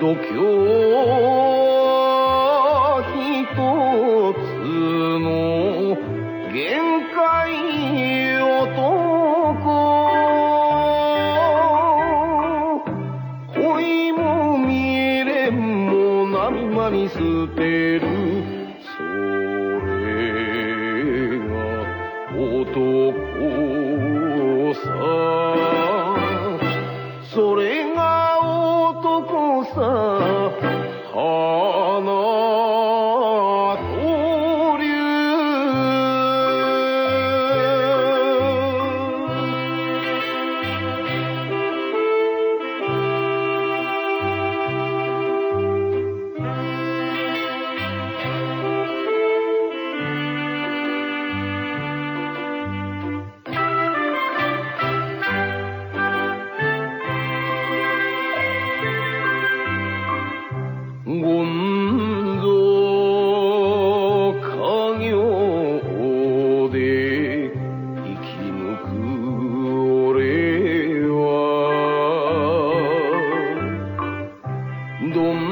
度胸に捨てる。それが男。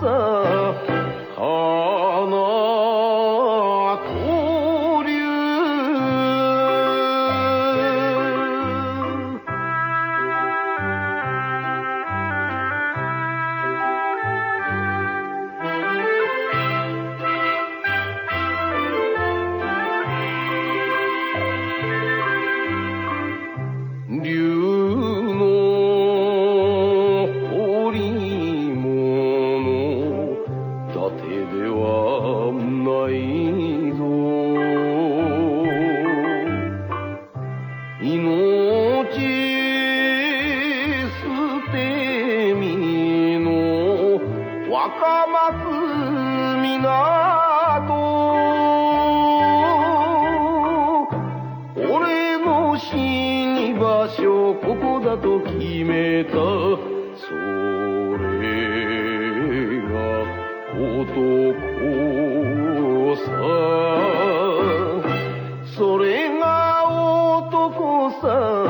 色。松港俺の死に場所ここだと決めた。それが男さそれが男さ。